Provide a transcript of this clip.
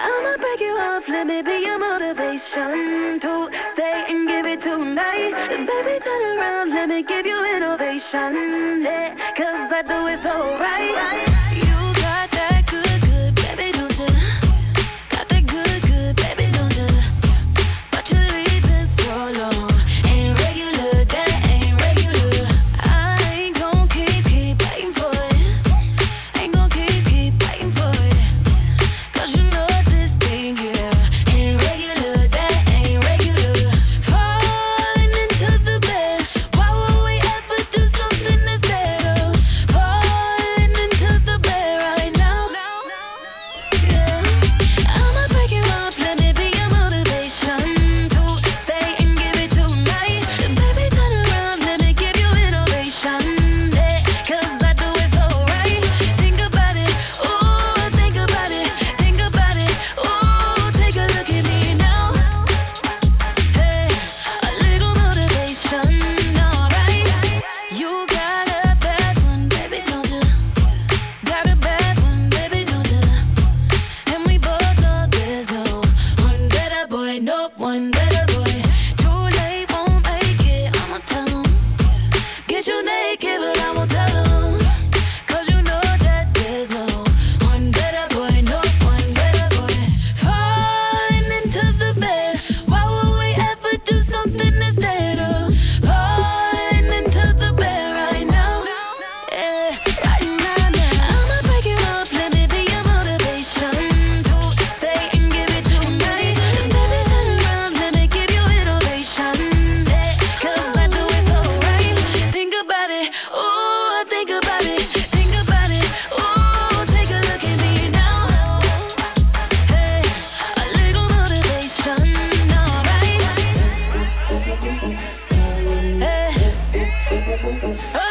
I'ma break you off, let me be your motivation to stay and give it tonight. Baby, turn around, let me give you innovation. Yeah, cause I do it so right. Oh.